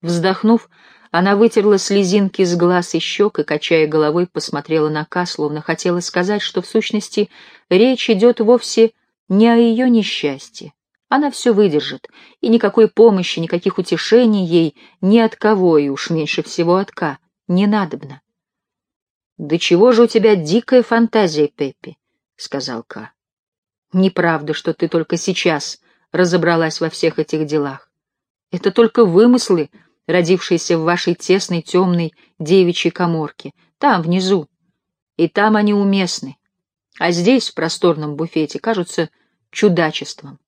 Вздохнув, она вытерла слезинки с глаз и щек и, качая головой, посмотрела на Ка, словно хотела сказать, что в сущности речь идет вовсе не о ее несчастье. Она все выдержит, и никакой помощи, никаких утешений ей ни от кого, и уж меньше всего от Ка, не надобно. «Да чего же у тебя дикая фантазия, Пеппи?» — сказал Ка. «Неправда, что ты только сейчас разобралась во всех этих делах. Это только вымыслы, родившиеся в вашей тесной темной девичьей коморке, там, внизу. И там они уместны. А здесь, в просторном буфете, кажутся чудачеством.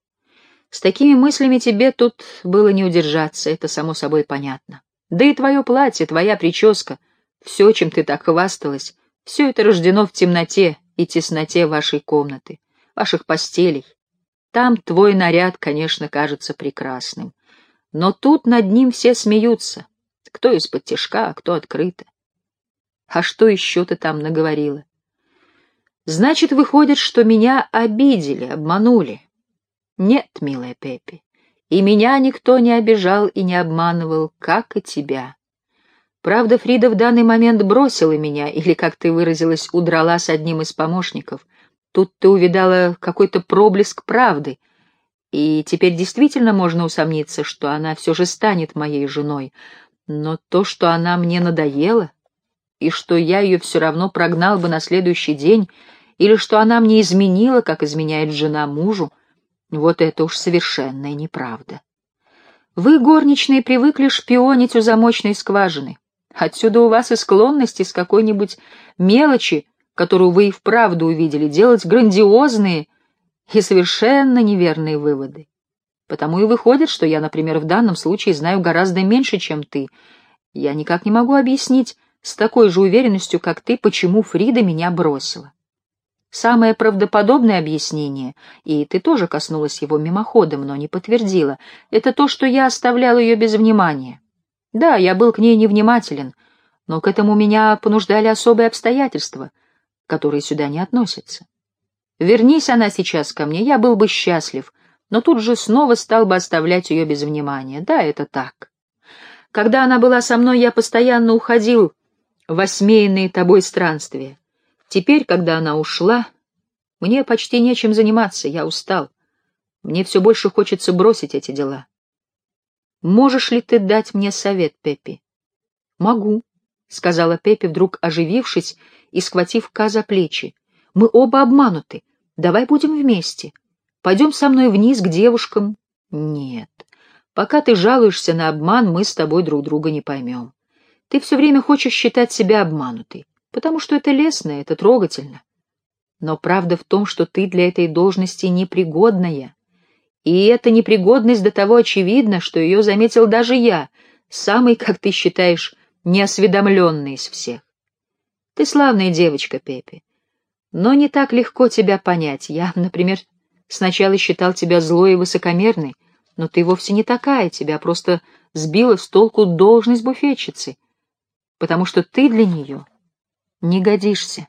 С такими мыслями тебе тут было не удержаться, это само собой понятно. Да и твое платье, твоя прическа, все, чем ты так хвасталась, все это рождено в темноте и тесноте вашей комнаты, ваших постелей. Там твой наряд, конечно, кажется прекрасным. Но тут над ним все смеются. Кто из-под тяжка, а кто открыто. А что еще ты там наговорила? Значит, выходит, что меня обидели, обманули. Нет, милая Пеппи, и меня никто не обижал и не обманывал, как и тебя. Правда, Фрида в данный момент бросила меня, или, как ты выразилась, удрала с одним из помощников. Тут ты увидала какой-то проблеск правды — и теперь действительно можно усомниться, что она все же станет моей женой. Но то, что она мне надоела, и что я ее все равно прогнал бы на следующий день, или что она мне изменила, как изменяет жена мужу, вот это уж совершенная неправда. Вы, горничные, привыкли шпионить у замочной скважины. Отсюда у вас и склонность из какой-нибудь мелочи, которую вы и вправду увидели, делать грандиозные и совершенно неверные выводы. Потому и выходит, что я, например, в данном случае знаю гораздо меньше, чем ты. Я никак не могу объяснить с такой же уверенностью, как ты, почему Фрида меня бросила. Самое правдоподобное объяснение, и ты тоже коснулась его мимоходом, но не подтвердила, это то, что я оставлял ее без внимания. Да, я был к ней невнимателен, но к этому меня понуждали особые обстоятельства, которые сюда не относятся. Вернись она сейчас ко мне, я был бы счастлив, но тут же снова стал бы оставлять ее без внимания. Да, это так. Когда она была со мной, я постоянно уходил в осмеянные тобой странствия. Теперь, когда она ушла, мне почти нечем заниматься, я устал. Мне все больше хочется бросить эти дела. Можешь ли ты дать мне совет, Пеппи? Могу, — сказала Пеппи, вдруг оживившись и схватив Ка за плечи. Мы оба обмануты. Давай будем вместе. Пойдем со мной вниз к девушкам. Нет. Пока ты жалуешься на обман, мы с тобой друг друга не поймем. Ты все время хочешь считать себя обманутой, потому что это лестно, это трогательно. Но правда в том, что ты для этой должности непригодная. И эта непригодность до того очевидна, что ее заметил даже я, самый, как ты считаешь, неосведомленный из всех. Ты славная девочка, Пепе. Но не так легко тебя понять. Я, например, сначала считал тебя злой и высокомерной, но ты вовсе не такая, тебя просто сбила с толку должность буфетчицы, потому что ты для нее не годишься.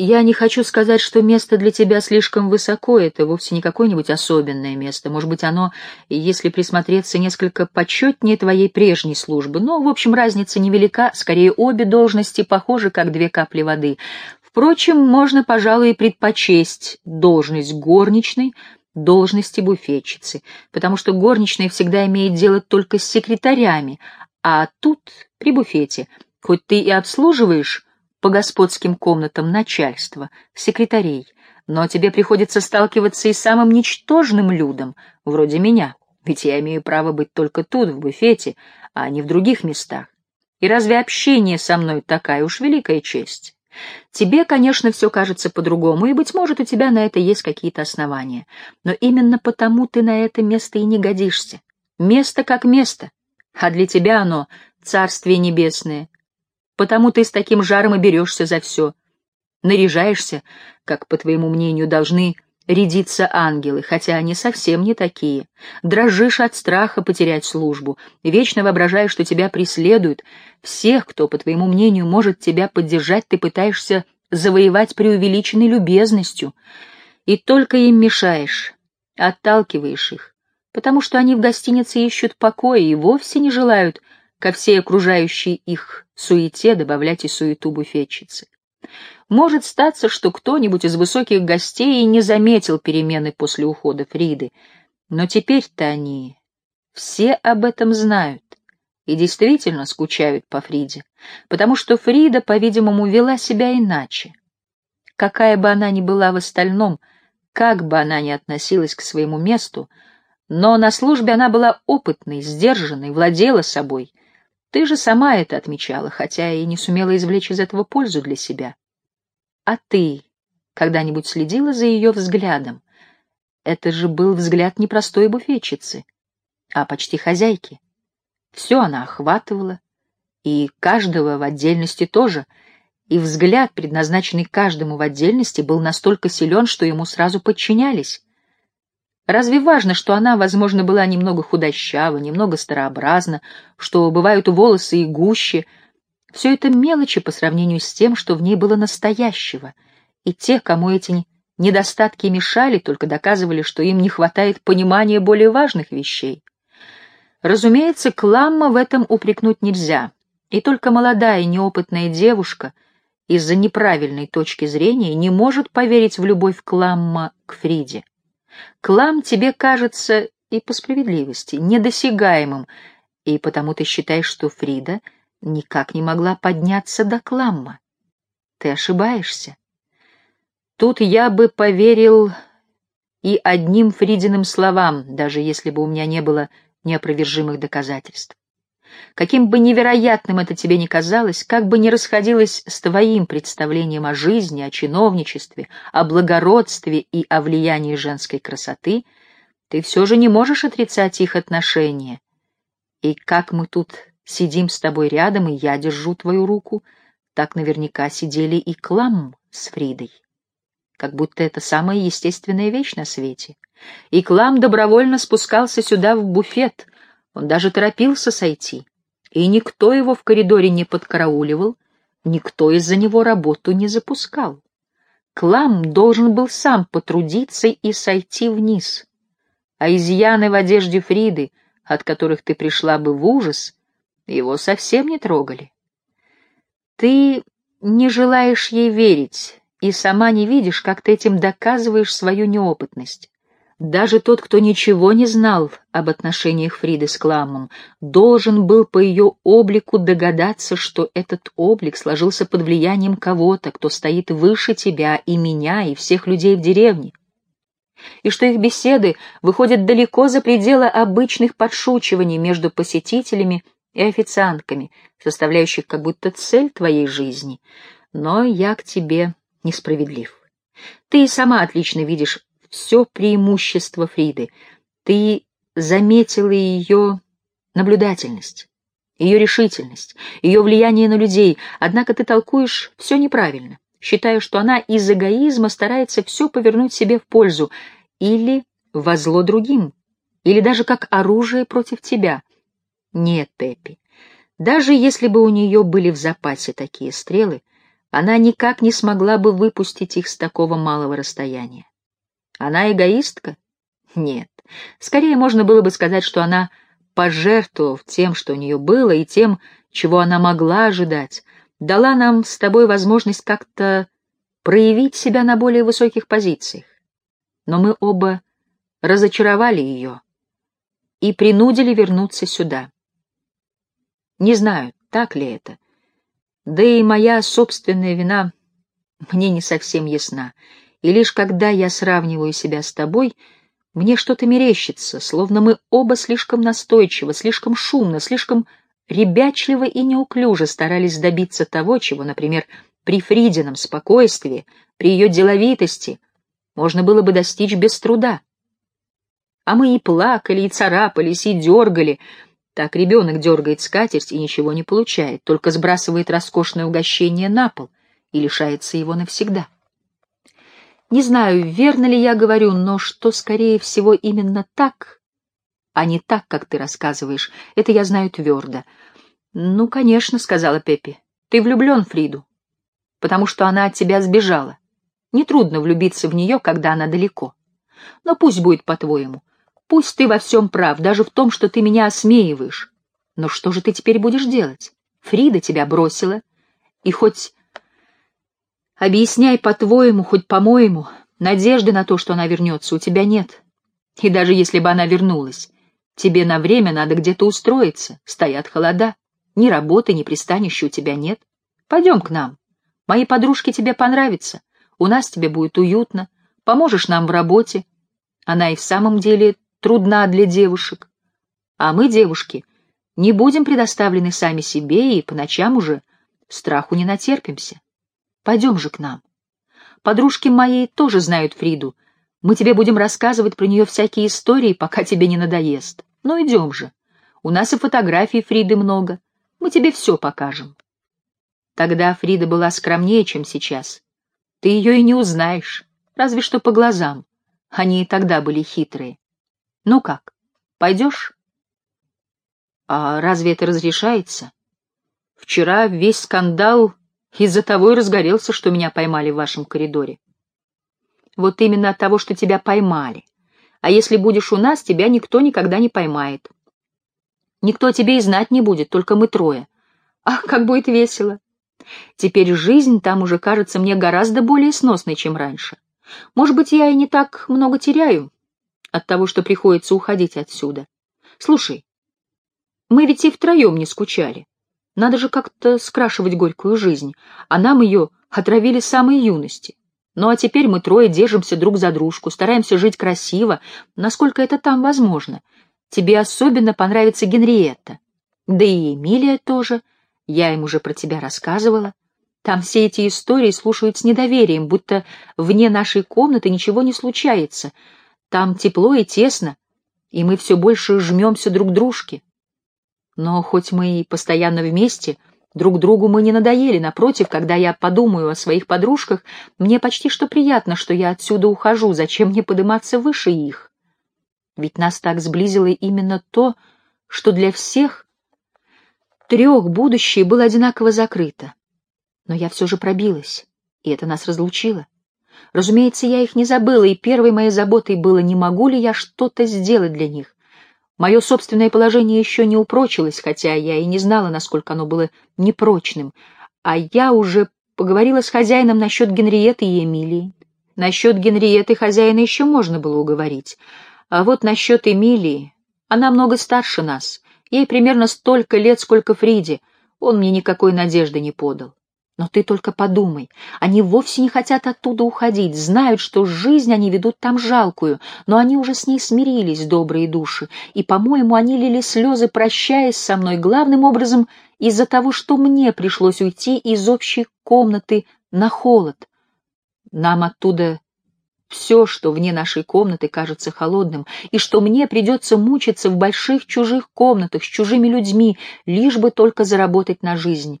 Я не хочу сказать, что место для тебя слишком высоко, это вовсе не какое-нибудь особенное место. Может быть, оно, если присмотреться, несколько почетнее твоей прежней службы. Но, в общем, разница невелика, скорее обе должности похожи, как две капли воды. Впрочем, можно, пожалуй, предпочесть должность горничной должности буфетчицы, потому что горничная всегда имеет дело только с секретарями, а тут, при буфете, хоть ты и обслуживаешь по господским комнатам начальства, секретарей, но тебе приходится сталкиваться и с самым ничтожным людом, вроде меня, ведь я имею право быть только тут, в буфете, а не в других местах. И разве общение со мной такая уж великая честь? Тебе, конечно, все кажется по-другому, и, быть может, у тебя на это есть какие-то основания. Но именно потому ты на это место и не годишься. Место как место, а для тебя оно — царствие небесное. Потому ты с таким жаром и берешься за все. Наряжаешься, как, по твоему мнению, должны рядиться ангелы, хотя они совсем не такие. Дрожишь от страха потерять службу, вечно воображаешь, что тебя преследуют. Всех, кто, по твоему мнению, может тебя поддержать, ты пытаешься завоевать преувеличенной любезностью, и только им мешаешь, отталкиваешь их, потому что они в гостинице ищут покоя и вовсе не желают ко всей окружающей их суете добавлять и суету буфетчицы. Может статься, что кто-нибудь из высоких гостей не заметил перемены после ухода Фриды, но теперь-то они все об этом знают и действительно скучают по Фриде, потому что Фрида, по-видимому, вела себя иначе. Какая бы она ни была в остальном, как бы она ни относилась к своему месту, но на службе она была опытной, сдержанной, владела собой. Ты же сама это отмечала, хотя и не сумела извлечь из этого пользу для себя. А ты когда-нибудь следила за ее взглядом? Это же был взгляд не простой буфетчицы, а почти хозяйки. Все она охватывала, и каждого в отдельности тоже, и взгляд, предназначенный каждому в отдельности, был настолько силен, что ему сразу подчинялись. Разве важно, что она, возможно, была немного худощава, немного старообразна, что бывают волосы и гуще? Все это мелочи по сравнению с тем, что в ней было настоящего, и те, кому эти недостатки мешали, только доказывали, что им не хватает понимания более важных вещей. Разумеется, Кламма в этом упрекнуть нельзя, и только молодая неопытная девушка из-за неправильной точки зрения не может поверить в любовь Кламма к Фриде. Клам тебе кажется, и по справедливости, недосягаемым, и потому ты считаешь, что Фрида никак не могла подняться до Кламма. Ты ошибаешься. Тут я бы поверил и одним Фридиным словам, даже если бы у меня не было неопровержимых доказательств. Каким бы невероятным это тебе ни казалось, как бы ни расходилось с твоим представлением о жизни, о чиновничестве, о благородстве и о влиянии женской красоты, ты все же не можешь отрицать их отношения. И как мы тут сидим с тобой рядом, и я держу твою руку, так наверняка сидели и Клам с Фридой. Как будто это самая естественная вещь на свете. И Клам добровольно спускался сюда в буфет, он даже торопился сойти. И никто его в коридоре не подкарауливал, никто из-за него работу не запускал. Клам должен был сам потрудиться и сойти вниз. А изъяны в одежде Фриды, от которых ты пришла бы в ужас, его совсем не трогали. Ты не желаешь ей верить и сама не видишь, как ты этим доказываешь свою неопытность. Даже тот, кто ничего не знал об отношениях Фриды с Кламом, должен был по ее облику догадаться, что этот облик сложился под влиянием кого-то, кто стоит выше тебя и меня, и всех людей в деревне, и что их беседы выходят далеко за пределы обычных подшучиваний между посетителями и официантками, составляющих как будто цель твоей жизни. Но я к тебе несправедлив. Ты и сама отлично видишь все преимущество Фриды. Ты заметила ее наблюдательность, ее решительность, ее влияние на людей, однако ты толкуешь все неправильно, считая, что она из эгоизма старается все повернуть себе в пользу или во зло другим, или даже как оружие против тебя. Нет, Пеппи, даже если бы у нее были в запасе такие стрелы, она никак не смогла бы выпустить их с такого малого расстояния. Она эгоистка? Нет. Скорее можно было бы сказать, что она, пожертвовав тем, что у нее было, и тем, чего она могла ожидать, дала нам с тобой возможность как-то проявить себя на более высоких позициях. Но мы оба разочаровали ее и принудили вернуться сюда. Не знаю, так ли это. Да и моя собственная вина мне не совсем ясна, и лишь когда я сравниваю себя с тобой, мне что-то мерещится, словно мы оба слишком настойчиво, слишком шумно, слишком ребячливо и неуклюже старались добиться того, чего, например, при Фридином спокойствии, при ее деловитости, можно было бы достичь без труда. А мы и плакали, и царапались, и дергали. Так ребенок дергает скатерть и ничего не получает, только сбрасывает роскошное угощение на пол и лишается его навсегда. Не знаю, верно ли я говорю, но что, скорее всего, именно так, а не так, как ты рассказываешь, это я знаю твердо. «Ну, конечно», — сказала Пеппи, — «ты влюблен в Фриду, потому что она от тебя сбежала. Нетрудно влюбиться в нее, когда она далеко. Но пусть будет по-твоему. Пусть ты во всем прав, даже в том, что ты меня осмеиваешь. Но что же ты теперь будешь делать? Фрида тебя бросила, и хоть... Объясняй по-твоему, хоть по-моему, надежды на то, что она вернется, у тебя нет. И даже если бы она вернулась, тебе на время надо где-то устроиться, стоят холода. Ни работы, ни пристанища у тебя нет. Пойдем к нам. Мои подружки тебе понравятся. У нас тебе будет уютно. Поможешь нам в работе. Она и в самом деле трудна для девушек. А мы, девушки, не будем предоставлены сами себе и по ночам уже страху не натерпимся. Пойдем же к нам. Подружки мои тоже знают Фриду. Мы тебе будем рассказывать про нее всякие истории, пока тебе не надоест. Ну, идем же. У нас и фотографий Фриды много. Мы тебе все покажем. Тогда Фрида была скромнее, чем сейчас. Ты ее и не узнаешь, разве что по глазам. Они и тогда были хитрые. Ну как, пойдешь? А разве это разрешается? Вчера весь скандал из-за того и разгорелся, что меня поймали в вашем коридоре. Вот именно от того, что тебя поймали. А если будешь у нас, тебя никто никогда не поймает. Никто тебе и знать не будет, только мы трое. Ах, как будет весело! Теперь жизнь там уже кажется мне гораздо более сносной, чем раньше. Может быть, я и не так много теряю от того, что приходится уходить отсюда. Слушай, мы ведь и втроем не скучали. Надо же как-то скрашивать горькую жизнь, а нам ее отравили самой юности. Ну а теперь мы трое держимся друг за дружку, стараемся жить красиво, насколько это там возможно. Тебе особенно понравится Генриетта. Да и Эмилия тоже — я им уже про тебя рассказывала. Там все эти истории слушают с недоверием, будто вне нашей комнаты ничего не случается. Там тепло и тесно, и мы все больше жмемся друг к дружке. Но хоть мы и постоянно вместе, друг другу мы не надоели. Напротив, когда я подумаю о своих подружках, мне почти что приятно, что я отсюда ухожу. Зачем мне подниматься выше их? Ведь нас так сблизило именно то, что для всех трех будущее было одинаково закрыто. Но я все же пробилась, и это нас разлучило. Разумеется, я их не забыла, и первой моей заботой было, не могу ли я что-то сделать для них. Мое собственное положение еще не упрочилось, хотя я и не знала, насколько оно было непрочным. А я уже поговорила с хозяином насчет Генриеты и Эмилии. Насчет Генриеты хозяина еще можно было уговорить. А вот насчет Эмилии... Она много старше нас, Ей примерно столько лет, сколько Фриде. Он мне никакой надежды не подал. Но ты только подумай, они вовсе не хотят оттуда уходить, знают, что жизнь они ведут там жалкую, но они уже с ней смирились, добрые души, и, по-моему, они лили слезы, прощаясь со мной, главным образом из-за того, что мне пришлось уйти из общей комнаты на холод. Нам оттуда все, что вне нашей комнаты, кажется холодным, и что мне придется мучиться в больших чужих комнатах с чужими людьми, лишь бы только заработать на жизнь.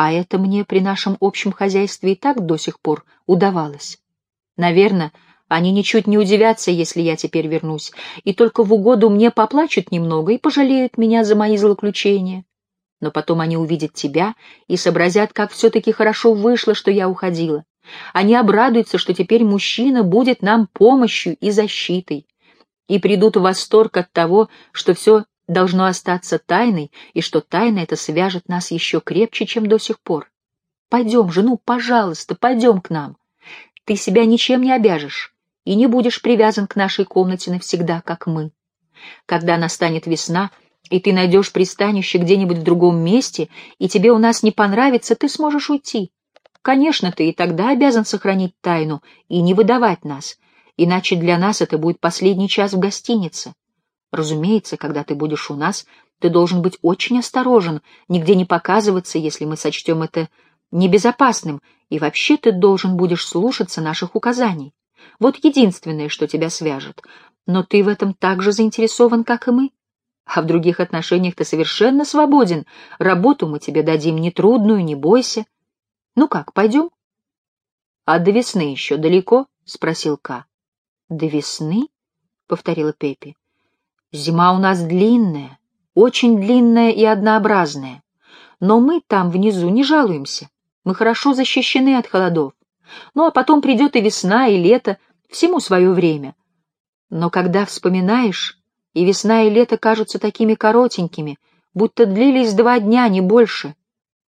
А это мне при нашем общем хозяйстве и так до сих пор удавалось. Наверное, они ничуть не удивятся, если я теперь вернусь, и только в угоду мне поплачут немного и пожалеют меня за мои злоключения. Но потом они увидят тебя и сообразят, как все-таки хорошо вышло, что я уходила. Они обрадуются, что теперь мужчина будет нам помощью и защитой, и придут в восторг от того, что все должно остаться тайной, и что тайна эта свяжет нас еще крепче, чем до сих пор. Пойдем же, ну, пожалуйста, пойдем к нам. Ты себя ничем не обяжешь и не будешь привязан к нашей комнате навсегда, как мы. Когда настанет весна, и ты найдешь пристанище где-нибудь в другом месте, и тебе у нас не понравится, ты сможешь уйти. Конечно, ты и тогда обязан сохранить тайну и не выдавать нас, иначе для нас это будет последний час в гостинице. Разумеется, когда ты будешь у нас, ты должен быть очень осторожен, нигде не показываться, если мы сочтем это небезопасным, и вообще ты должен будешь слушаться наших указаний. Вот единственное, что тебя свяжет. Но ты в этом так же заинтересован, как и мы. А в других отношениях ты совершенно свободен. Работу мы тебе дадим нетрудную, не бойся. Ну как, пойдем? — А до весны еще далеко? — спросил Ка. — До весны? — повторила Пеппи. — Зима у нас длинная, очень длинная и однообразная. Но мы там внизу не жалуемся. Мы хорошо защищены от холодов. Ну а потом придет и весна, и лето, всему свое время. Но когда вспоминаешь, и весна и лето кажутся такими коротенькими, будто длились два дня, не больше.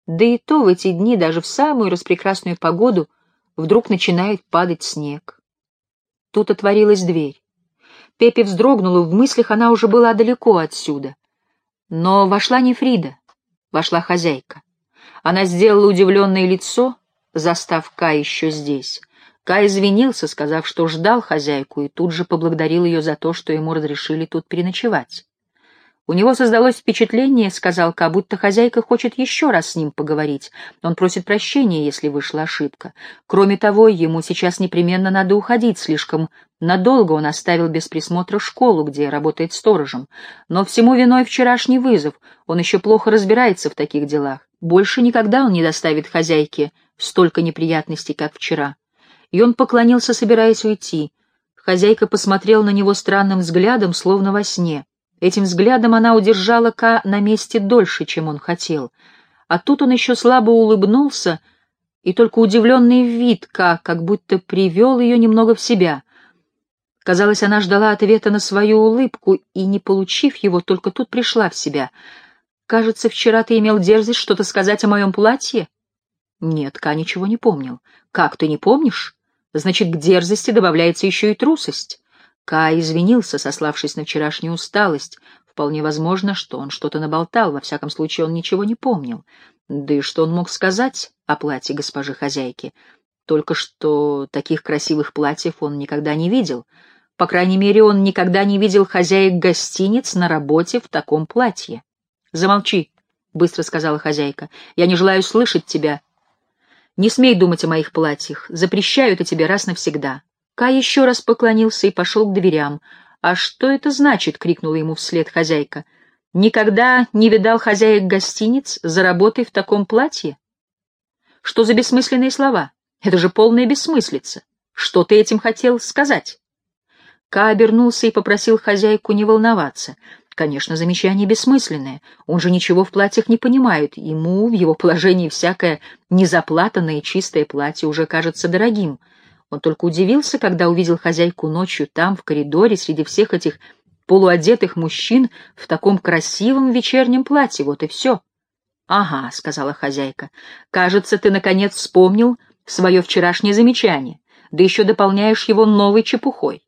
Да и то в эти дни, даже в самую распрекрасную погоду, вдруг начинает падать снег. Тут отворилась дверь. Пепе вздрогнула, в мыслях она уже была далеко отсюда. Но вошла не Фрида, вошла хозяйка. Она сделала удивленное лицо, застав Ка еще здесь. Ка извинился, сказав, что ждал хозяйку, и тут же поблагодарил ее за то, что ему разрешили тут переночевать. У него создалось впечатление, сказал Ка, будто хозяйка хочет еще раз с ним поговорить. Он просит прощения, если вышла ошибка. Кроме того, ему сейчас непременно надо уходить, слишком надолго он оставил без присмотра школу, где работает сторожем. Но всему виной вчерашний вызов, он еще плохо разбирается в таких делах. Больше никогда он не доставит хозяйке столько неприятностей, как вчера. И он поклонился, собираясь уйти. Хозяйка посмотрела на него странным взглядом, словно во сне. Этим взглядом она удержала Ка на месте дольше, чем он хотел. А тут он еще слабо улыбнулся, и только удивленный вид Ка как будто привел ее немного в себя. Казалось, она ждала ответа на свою улыбку, и, не получив его, только тут пришла в себя. «Кажется, вчера ты имел дерзость что-то сказать о моем платье?» Нет, Ка ничего не помнил. «Как ты не помнишь? Значит, к дерзости добавляется еще и трусость». Ка извинился, сославшись на вчерашнюю усталость. Вполне возможно, что он что-то наболтал, во всяком случае он ничего не помнил. Да и что он мог сказать о платье госпожи хозяйки? Только что таких красивых платьев он никогда не видел. По крайней мере, он никогда не видел хозяек гостиниц на работе в таком платье. «Замолчи», — быстро сказала хозяйка. «Я не желаю слышать тебя. Не смей думать о моих платьях. Запрещаю это тебе раз навсегда. Кай еще раз поклонился и пошел к дверям. «А что это значит?» — крикнула ему вслед хозяйка. «Никогда не видал хозяек гостиниц за работой в таком платье?» «Что за бессмысленные слова? Это же полная бессмыслица. Что ты этим хотел сказать?» Ка обернулся и попросил хозяйку не волноваться. Конечно, замечание бессмысленное. Он же ничего в платьях не понимает. Ему в его положении всякое незаплатанное чистое платье уже кажется дорогим. Он только удивился, когда увидел хозяйку ночью там, в коридоре, среди всех этих полуодетых мужчин в таком красивом вечернем платье, вот и все. — Ага, — сказала хозяйка, — кажется, ты, наконец, вспомнил свое вчерашнее замечание, да еще дополняешь его новой чепухой.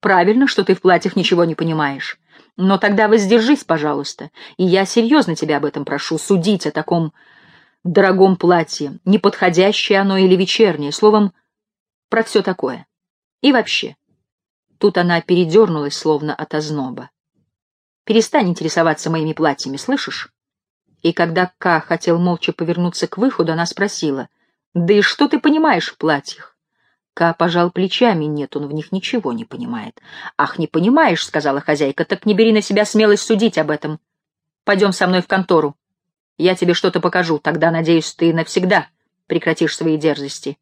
Правильно, что ты в платьях ничего не понимаешь. Но тогда воздержись, пожалуйста, и я серьезно тебя об этом прошу, судить о таком дорогом платье, неподходящее оно или вечернее, словом, про все такое. И вообще. Тут она передернулась, словно от озноба. Перестань интересоваться моими платьями, слышишь? И когда Ка хотел молча повернуться к выходу, она спросила, «Да и что ты понимаешь в платьях?» Ка пожал плечами, нет, он в них ничего не понимает. «Ах, не понимаешь», — сказала хозяйка, — «так не бери на себя смелость судить об этом. Пойдем со мной в контору. Я тебе что-то покажу, тогда, надеюсь, ты навсегда прекратишь свои дерзости».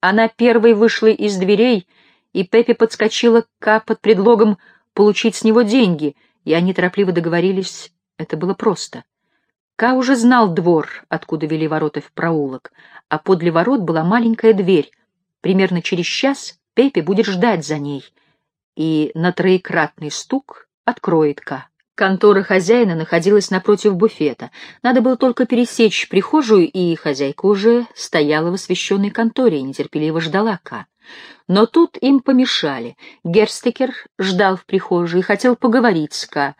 Она первой вышла из дверей, и Пеппи подскочила к Ка под предлогом получить с него деньги, и они торопливо договорились. Это было просто. Ка уже знал двор, откуда вели ворота в проулок, а подле ворот была маленькая дверь. Примерно через час Пеппи будет ждать за ней, и на троекратный стук откроет Ка. Контора хозяина находилась напротив буфета. Надо было только пересечь прихожую, и хозяйка уже стояла в освещенной конторе и нетерпеливо ждала Ка. Но тут им помешали. Герстекер ждал в прихожей и хотел поговорить с Ка.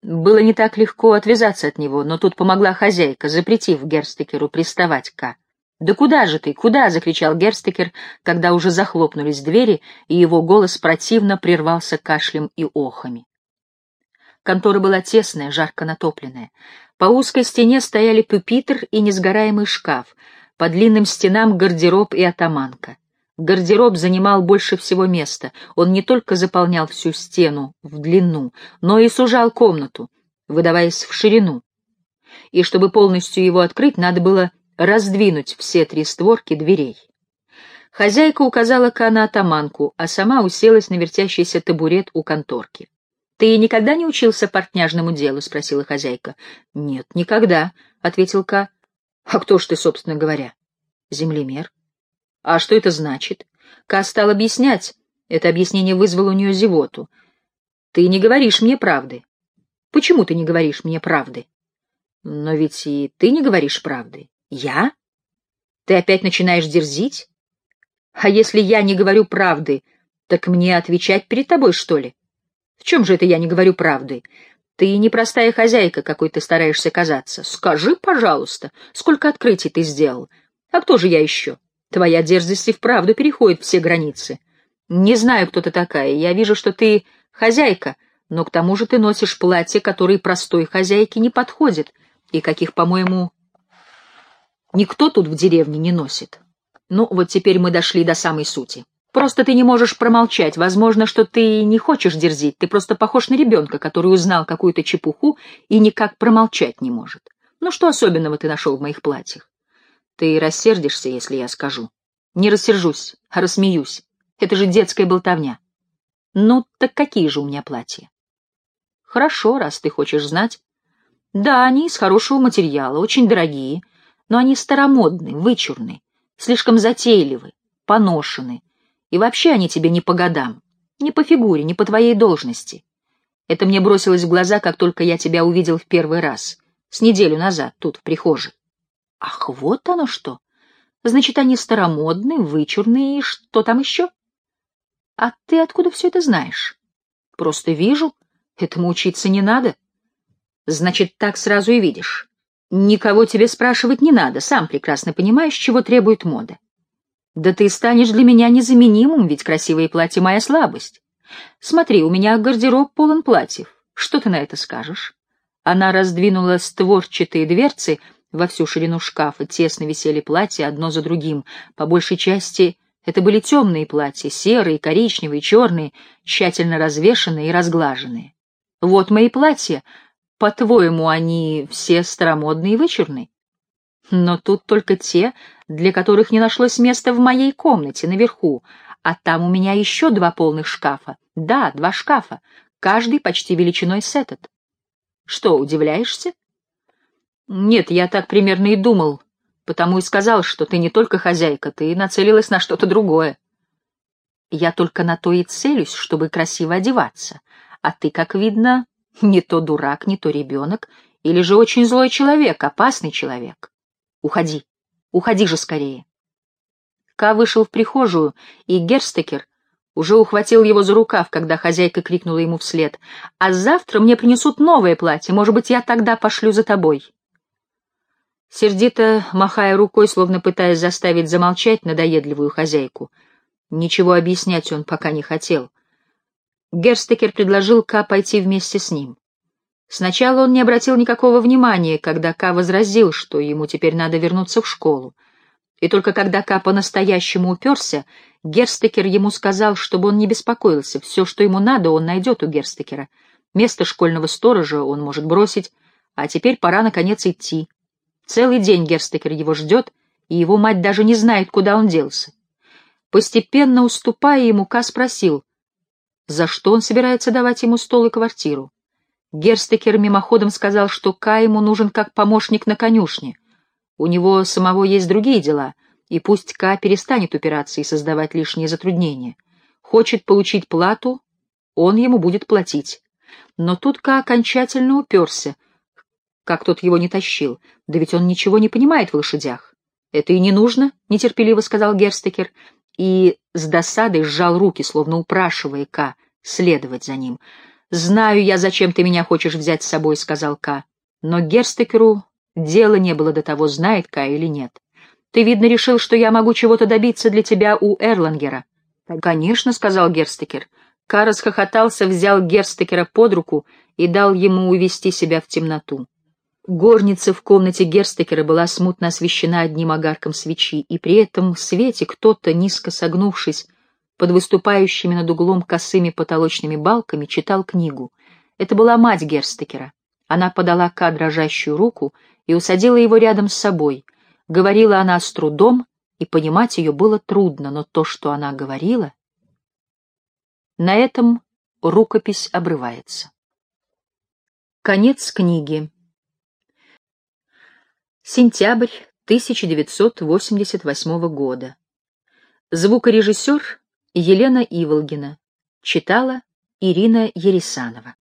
Было не так легко отвязаться от него, но тут помогла хозяйка, запретив Герстекеру приставать к Ка. «Да куда же ты, куда?» — закричал Герстекер, когда уже захлопнулись двери, и его голос противно прервался кашлем и охами. Контора была тесная, жарко натопленная. По узкой стене стояли пюпитр и несгораемый шкаф, по длинным стенам гардероб и атаманка. Гардероб занимал больше всего места. Он не только заполнял всю стену в длину, но и сужал комнату, выдаваясь в ширину. И чтобы полностью его открыть, надо было раздвинуть все три створки дверей. Хозяйка указала Ка на атаманку, а сама уселась на вертящийся табурет у конторки. «Ты никогда не учился портняжному делу?» — спросила хозяйка. «Нет, никогда», — ответил Ка. «А кто ж ты, собственно говоря?» «Землемер». «А что это значит?» Ка стал объяснять. Это объяснение вызвало у нее зевоту. Ты не говоришь мне правды. Почему ты не говоришь мне правды? Но ведь и ты не говоришь правды. Я? Ты опять начинаешь дерзить? А если я не говорю правды, так мне отвечать перед тобой, что ли? В чем же это я не говорю правды? Ты непростая хозяйка, какой ты стараешься казаться. Скажи, пожалуйста, сколько открытий ты сделал? А кто же я еще? Твоя дерзость и вправду переходит все границы. Не знаю, кто ты такая. Я вижу, что ты хозяйка, но к тому же ты носишь платья, которые простой хозяйке не подходят, и каких, по-моему, никто тут в деревне не носит. Ну, вот теперь мы дошли до самой сути. Просто ты не можешь промолчать. Возможно, что ты не хочешь дерзить. Ты просто похож на ребенка, который узнал какую-то чепуху и никак промолчать не может. Ну, что особенного ты нашел в моих платьях? Ты рассердишься, если я скажу. Не рассержусь, а рассмеюсь. Это же детская болтовня. Ну, так какие же у меня платья? Хорошо, раз ты хочешь знать. Да, они из хорошего материала, очень дорогие, но они старомодны, вычурны, слишком затейливы, поношены, и вообще они тебе не по годам, не по фигуре, не по твоей должности. Это мне бросилось в глаза, как только я тебя увидел в первый раз, с неделю назад, тут, в прихожей. Ах, вот оно что! Значит, они старомодные, вычурные и что там еще? А ты откуда все это знаешь? Просто вижу. Этому учиться не надо. Значит, так сразу и видишь. Никого тебе спрашивать не надо, сам прекрасно понимаешь, чего требует мода. Да ты станешь для меня незаменимым, ведь красивые платья — моя слабость. Смотри, у меня гардероб полон платьев. Что ты на это скажешь? Она раздвинула створчатые дверцы во всю ширину шкафа, тесно висели платья одно за другим, по большей части это были темные платья, серые, коричневые, черные, тщательно развешанные и разглаженные. Вот мои платья, по-твоему, они все старомодные и вычурные? Но тут только те, для которых не нашлось места в моей комнате наверху, а там у меня еще два полных шкафа. Да, два шкафа, каждый почти величиной с этот. Что, удивляешься? Нет, я так примерно и думал, потому и сказал, что ты не только хозяйка, ты нацелилась на что-то другое. Я только на то и целюсь, чтобы красиво одеваться, а ты, как видно, не то дурак, не то ребенок, или же очень злой человек, опасный человек. Уходи, уходи же скорее. Ка вышел в прихожую, и Герстекер уже ухватил его за рукав, когда хозяйка крикнула ему вслед. «А завтра мне принесут новое платье, может быть, я тогда пошлю за тобой». Сердито, махая рукой, словно пытаясь заставить замолчать надоедливую хозяйку. Ничего объяснять он пока не хотел. Герстекер предложил Ка пойти вместе с ним. Сначала он не обратил никакого внимания, когда Ка возразил, что ему теперь надо вернуться в школу. И только когда Ка по-настоящему уперся, Герстекер ему сказал, чтобы он не беспокоился, все, что ему надо, он найдет у Герстекера. Место школьного сторожа он может бросить, а теперь пора, наконец, идти. Целый день Герстекер его ждет, и его мать даже не знает, куда он делся. Постепенно уступая ему, Ка спросил, за что он собирается давать ему стол и квартиру. Герстекер мимоходом сказал, что Ка ему нужен как помощник на конюшне. У него самого есть другие дела, и пусть Ка перестанет упираться и создавать лишние затруднения. Хочет получить плату, он ему будет платить. Но тут Ка окончательно уперся, как тот его не тащил, да ведь он ничего не понимает в лошадях. «Это и не нужно», — нетерпеливо сказал Герстекер, и с досадой сжал руки, словно упрашивая Ка следовать за ним — «Знаю я, зачем ты меня хочешь взять с собой», — сказал Ка. Но Герстекеру дела не было до того, знает Ка или нет. «Ты, видно, решил, что я могу чего-то добиться для тебя у Эрлангера». «Конечно», — сказал Герстекер. Ка расхохотался, взял Герстекера под руку и дал ему увести себя в темноту. Горница в комнате Герстекера была смутно освещена одним огарком свечи, и при этом в свете кто-то, низко согнувшись, под выступающими над углом косыми потолочными балками читал книгу. Это была мать Герстекера. Она подала Ка дрожащую руку и усадила его рядом с собой. Говорила она с трудом, и понимать ее было трудно, но то, что она говорила... На этом рукопись обрывается. Конец книги. Сентябрь 1988 года. Звукорежиссер Елена Иволгина. Читала Ирина Ересанова